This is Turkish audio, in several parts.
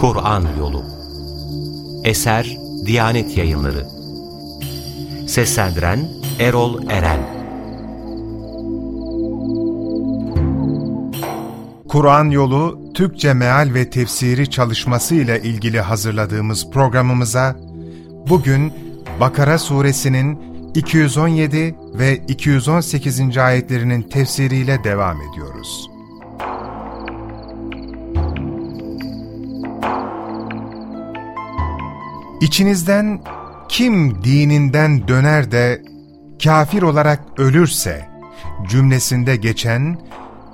Kur'an Yolu Eser Diyanet Yayınları Seslendiren Erol Eren Kur'an Yolu Türkçe Meal ve Tefsiri çalışması ile ilgili hazırladığımız programımıza bugün Bakara Suresinin 217 ve 218. ayetlerinin tefsiriyle devam ediyoruz. İçinizden kim dininden döner de kafir olarak ölürse cümlesinde geçen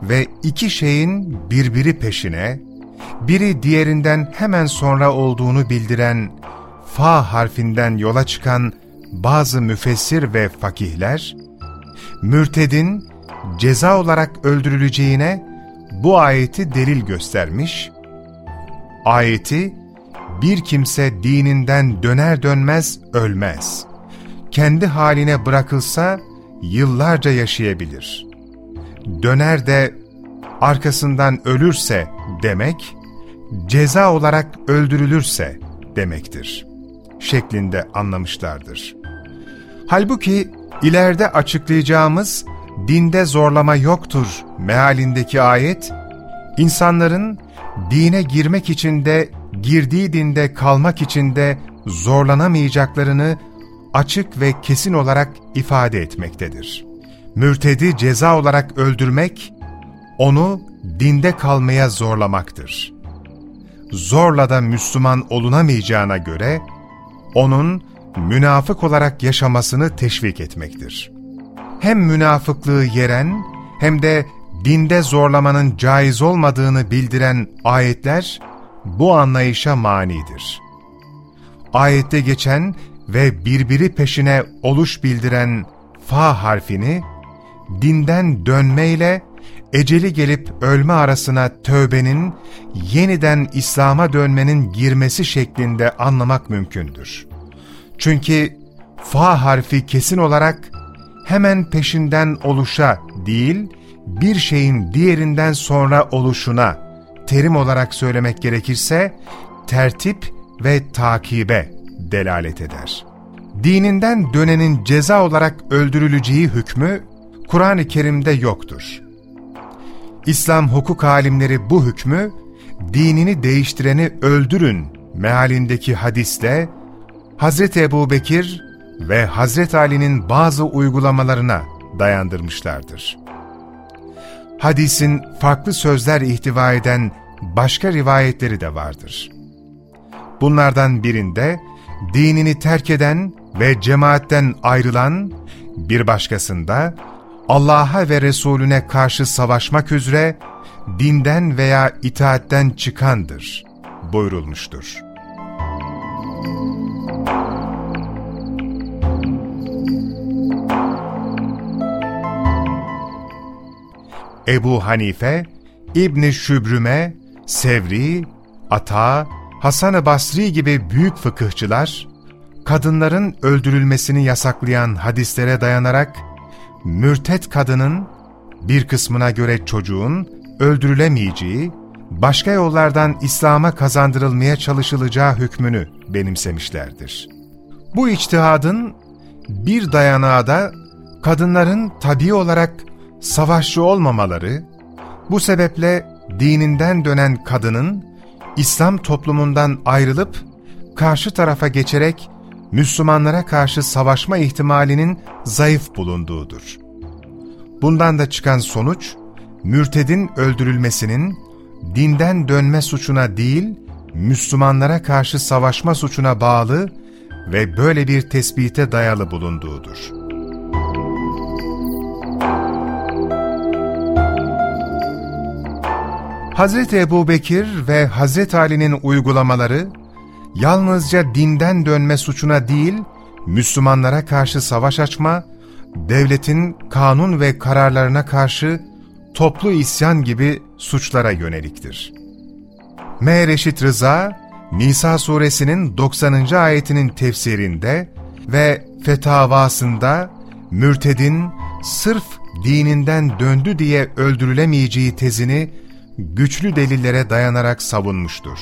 ve iki şeyin birbiri peşine, biri diğerinden hemen sonra olduğunu bildiren fa harfinden yola çıkan bazı müfessir ve fakihler, mürtedin ceza olarak öldürüleceğine bu ayeti delil göstermiş, ayeti bir kimse dininden döner dönmez ölmez. Kendi haline bırakılsa yıllarca yaşayabilir. Döner de arkasından ölürse demek, ceza olarak öldürülürse demektir. Şeklinde anlamışlardır. Halbuki ileride açıklayacağımız dinde zorlama yoktur mealindeki ayet, insanların dine girmek için de girdiği dinde kalmak için de zorlanamayacaklarını açık ve kesin olarak ifade etmektedir. Mürtedi ceza olarak öldürmek, onu dinde kalmaya zorlamaktır. Zorla da Müslüman olunamayacağına göre, onun münafık olarak yaşamasını teşvik etmektir. Hem münafıklığı yeren hem de dinde zorlamanın caiz olmadığını bildiren ayetler bu anlayışa manidir. Ayette geçen ve birbiri peşine oluş bildiren fa harfini dinden dönmeyle eceli gelip ölme arasına tövbenin, yeniden İslam'a dönmenin girmesi şeklinde anlamak mümkündür. Çünkü fa harfi kesin olarak hemen peşinden oluşa değil, bir şeyin diğerinden sonra oluşuna, terim olarak söylemek gerekirse, tertip ve takibe delalet eder. Dininden dönenin ceza olarak öldürüleceği hükmü, Kur'an-ı Kerim'de yoktur. İslam hukuk alimleri bu hükmü, dinini değiştireni öldürün mealindeki hadisle, Hazreti Ebu Bekir ve Hazreti Ali'nin bazı uygulamalarına dayandırmışlardır. Hadisin farklı sözler ihtiva eden başka rivayetleri de vardır. Bunlardan birinde dinini terk eden ve cemaatten ayrılan, bir başkasında Allah'a ve Resulüne karşı savaşmak üzere dinden veya itaatten çıkandır buyurulmuştur. Ebu Hanife, İbni Şübrüme, Sevri, Ata, Hasan-ı Basri gibi büyük fıkıhçılar, kadınların öldürülmesini yasaklayan hadislere dayanarak, mürtet kadının, bir kısmına göre çocuğun öldürülemeyeceği, başka yollardan İslam'a kazandırılmaya çalışılacağı hükmünü benimsemişlerdir. Bu içtihadın bir dayanağı da kadınların tabi olarak savaşçı olmamaları, bu sebeple dininden dönen kadının İslam toplumundan ayrılıp karşı tarafa geçerek Müslümanlara karşı savaşma ihtimalinin zayıf bulunduğudur. Bundan da çıkan sonuç, mürtedin öldürülmesinin dinden dönme suçuna değil, Müslümanlara karşı savaşma suçuna bağlı ve böyle bir tespite dayalı bulunduğudur. Hz. Ebu Bekir ve Hz. Ali'nin uygulamaları, yalnızca dinden dönme suçuna değil, Müslümanlara karşı savaş açma, devletin kanun ve kararlarına karşı toplu isyan gibi suçlara yöneliktir. M. Reşit Rıza, Nisa suresinin 90. ayetinin tefsirinde ve fetavasında mürtedin sırf dininden döndü diye öldürülemeyeceği tezini güçlü delillere dayanarak savunmuştur.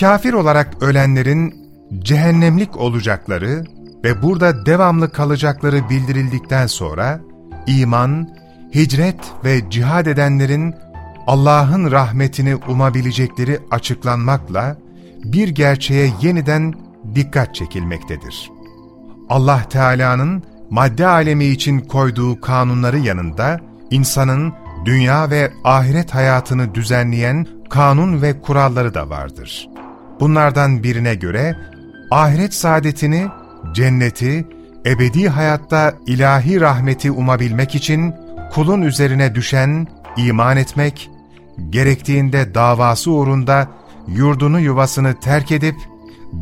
Kafir olarak ölenlerin cehennemlik olacakları ve burada devamlı kalacakları bildirildikten sonra iman, hicret ve cihad edenlerin Allah'ın rahmetini umabilecekleri açıklanmakla bir gerçeğe yeniden dikkat çekilmektedir. Allah Teala'nın madde alemi için koyduğu kanunları yanında, insanın dünya ve ahiret hayatını düzenleyen kanun ve kuralları da vardır. Bunlardan birine göre, ahiret saadetini, cenneti, ebedi hayatta ilahi rahmeti umabilmek için kulun üzerine düşen iman etmek, gerektiğinde davası uğrunda yurdunu yuvasını terk edip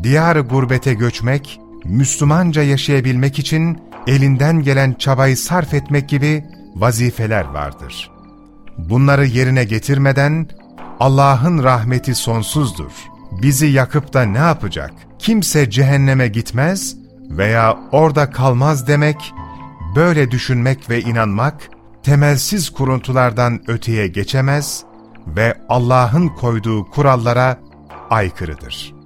diyar gurbete göçmek, Müslümanca yaşayabilmek için elinden gelen çabayı sarf etmek gibi vazifeler vardır. Bunları yerine getirmeden Allah'ın rahmeti sonsuzdur. Bizi yakıp da ne yapacak? Kimse cehenneme gitmez veya orada kalmaz demek, böyle düşünmek ve inanmak, temelsiz kuruntulardan öteye geçemez ve Allah'ın koyduğu kurallara aykırıdır.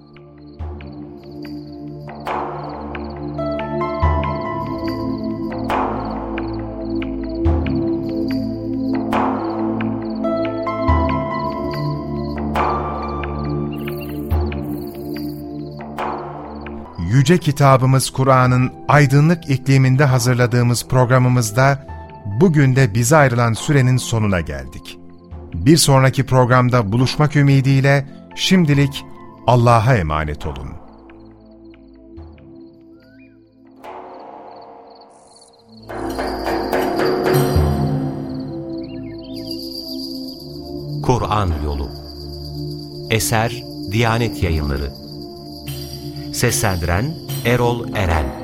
Yüce kitabımız Kur'an'ın aydınlık ikliminde hazırladığımız programımızda bugün de bize ayrılan sürenin sonuna geldik. Bir sonraki programda buluşmak ümidiyle şimdilik Allah'a emanet olun. Kur'an Yolu Eser Diyanet Yayınları Seslendiren Erol Eren